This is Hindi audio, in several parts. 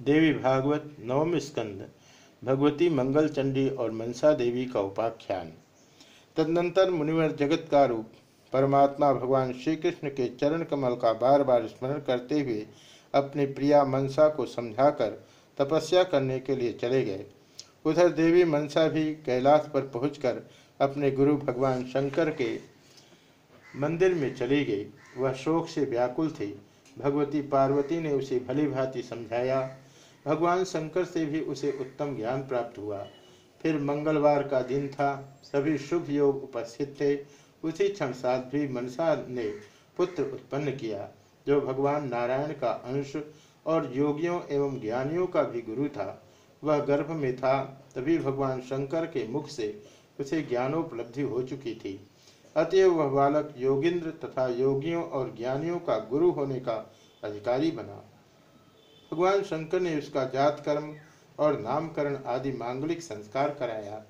देवी भागवत, नवम स्कंद, भगवती मंगल चंडी और मनसा देवी का उपाख्यान। तदनंतर मुनिवर जगत का रूप, परमात्मा भगवान श्री कृष्ण के चरण कमल का बार बार स्मरण करते हुए अपनी प्रिया मनसा को समझाकर तपस्या करने के लिए चले गए। उधर देवी मनसा भी कैलाश पर पहुंचकर अपने गुरु भगवान शंकर के मंदिर में चली गई। वह शोक से व्याकुल थी। भगवती पार्वती ने उसे भली भांति समझाया भगवान शंकर से भी उसे उत्तम ज्ञान प्राप्त हुआ। फिर मंगलवार का दिन था। सभी शुभ योग उपस्थित थे। उसी क्षण साध्वी मनसा ने पुत्र उत्पन्न किया, जो भगवान नारायण का अंश और योगियों एवं ज्ञानियों का भी गुरु था। वह गर्भ में था, तभी भगवान शंकर के मुख से उसे ज्ञानोपलब्धि हो चुकी थी। अतएव वह बालक योगिंद्र तथा योगियों और ज्ञानियों का गुरु होने का अधिकारी बना। भगवान शंकर ने उसका जात, कर्म और नामकरण आदि मांगलिक संस्कार कराया।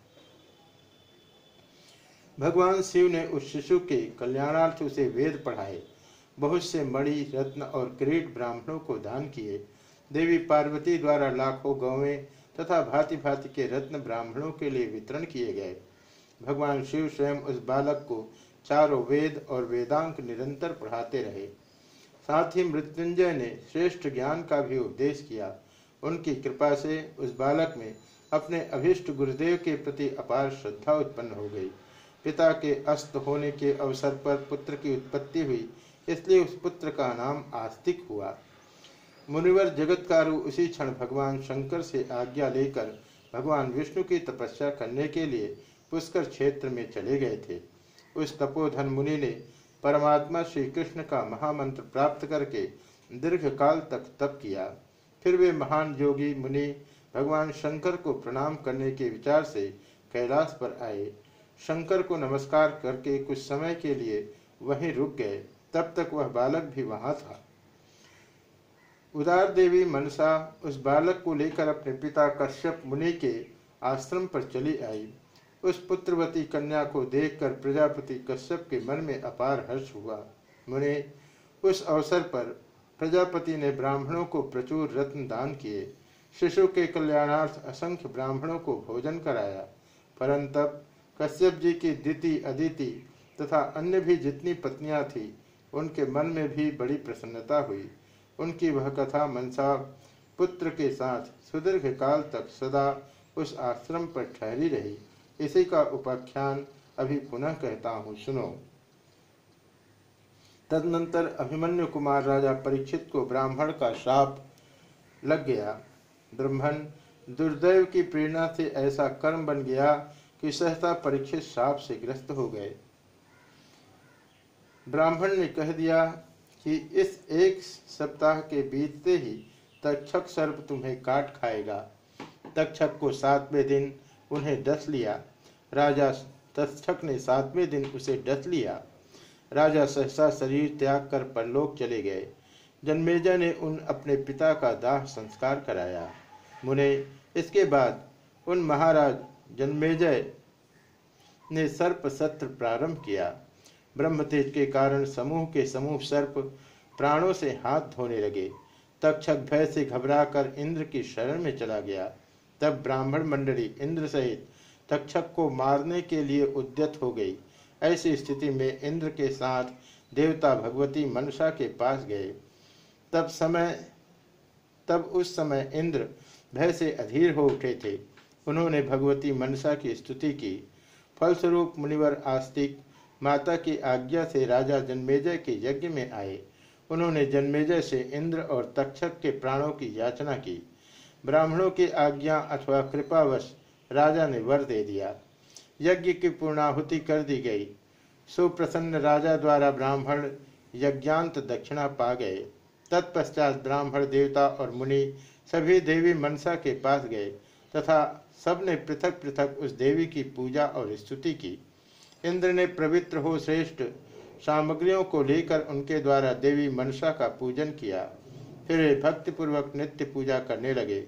भगवान शिव ने उस शिशु के कल्याणार्थ उसे वेद पढ़ाए। बहुत से मणि, रत्न और किरीट ब्राह्मणों को दान किए। देवी पार्वती द्वारा लाखों गौवें तथा भांति भांति के रत्न ब्राह्मणों के लिए वितरण किए गए। भगवान शिव स्वयं उस बालक को चारों वेद और वेदांक निरंतर पढ़ाते रहे। साथ ही मृत्युंजय ने श्रेष्ठ ज्ञान का भी उपदेश किया। उनकी कृपा से उस बालक में अपने अभिष्ट गुरुदेव के प्रति अपार श्रद्धा उत्पन्न हो गई। पिता के अस्त होने के अवसर पर पुत्र की उत्पत्ति हुई, इसलिए उस पुत्र का नाम आस्तिक हुआ। मुनिवर जगतकारु उसी क्षण भगवान शंकर से आज्ञा लेकर भगवान विष्णु की तपस्या करने के लिए पुष्कर क्षेत्र में चले गए थे। उस तपोधन मुनि ने परमात्मा श्री कृष्ण का महामंत्र प्राप्त करके दीर्घ काल तक तप किया। फिर वे महान योगी, मुनि, भगवान शंकर को प्रणाम करने के विचार से कैलाश पर आए। शंकर को नमस्कार करके कुछ समय के लिए वहीं रुक गए। तब तक वह बालक भी वहाँ था। उदार देवी मनसा उस बालक को लेकर अपने पिता कश्यप मुनि के आश्रम पर चली आई। उस पुत्रवती कन्या को देखकर प्रजापति कश्यप के मन में अपार हर्ष हुआ। मुने, उस अवसर पर प्रजापति ने ब्राह्मणों को प्रचुर रत्न दान किए। शिशु के कल्याणार्थ असंख्य ब्राह्मणों को भोजन कराया। परंतप कश्यप जी की दिति अदिति तथा अन्य भी जितनी पत्नियाँ थीं, उनके मन में भी बड़ी प्रसन्नता हुई। उनकी वह कथा मनसा पुत्र के साथ सुदीर्घ काल तक सदा उस आश्रम पर ठहरी रही। इसी का उपाख्यान अभी पुनः कहता हूँ, सुनो। तदनंतर अभिमन्यु कुमार राजा परीक्षित को ब्राह्मण का श्राप लग गया। ब्रह्मण दुर्दैव की प्रेरणा से ऐसा कर्म बन गया कि सहसा परीक्षित श्राप से ग्रस्त हो गए। ब्राह्मण ने कह दिया कि इस एक सप्ताह के बीतते ही तक्षक सर्प तुम्हें काट खाएगा। तक्षक को सातवें दिन उन्हें डस लिया। राजा तक्षक ने सातवें दिन उसे डस लिया। राजा सहसा शरीर त्याग कर परलोक चले गए। जन्मेजय ने उन अपने पिता का दाह संस्कार कराया। मुने, इसके बाद उन महाराज जन्मेजय ने सर्प सत्र प्रारंभ किया। ब्रह्मतेज के कारण समूह के समूह सर्प प्राणों से हाथ धोने लगे। तक्षक भय से घबराकर इंद्र की शरण में चला गया। तब ब्राह्मण मंडली इंद्र सहित तक्षक को मारने के लिए उद्यत हो गई। ऐसी स्थिति में इंद्र के साथ देवता भगवती मनसा के पास गए। तब समय, तब उस समय इंद्र भय से अधीर हो उठे थे। उन्होंने भगवती मनसा की स्तुति की। फलस्वरूप मुनिवर आस्तिक माता की आज्ञा से राजा जन्मेजय के यज्ञ में आए। उन्होंने जन्मेजय से इंद्र और तक्षक के प्राणों की याचना की। ब्राह्मणों की आज्ञा अथवा कृपावश राजा ने वर दे दिया। यज्ञ की पूर्णाहुति कर दी गई। सुप्रसन्न राजा द्वारा ब्राह्मण यज्ञांत दक्षिणा पा गए। तत्पश्चात ब्राह्मण देवता और मुनि सभी देवी मनसा के पास गए तथा सबने पृथक पृथक उस देवी की पूजा और स्तुति की। इंद्र ने पवित्र हो श्रेष्ठ सामग्रियों को लेकर उनके द्वारा देवी मनसा का पूजन किया। फिर भक्तिपूर्वक नित्य पूजा करने लगे।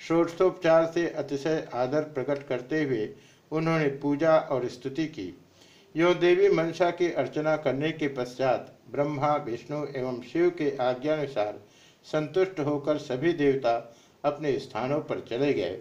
षोडशोपचार से अतिशय आदर प्रकट करते हुए उन्होंने पूजा और स्तुति की। यो देवी मनसा की अर्चना करने के पश्चात ब्रह्मा, विष्णु एवं शिव के आज्ञानुसार संतुष्ट होकर सभी देवता अपने स्थानों पर चले गए।